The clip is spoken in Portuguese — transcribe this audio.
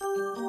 Música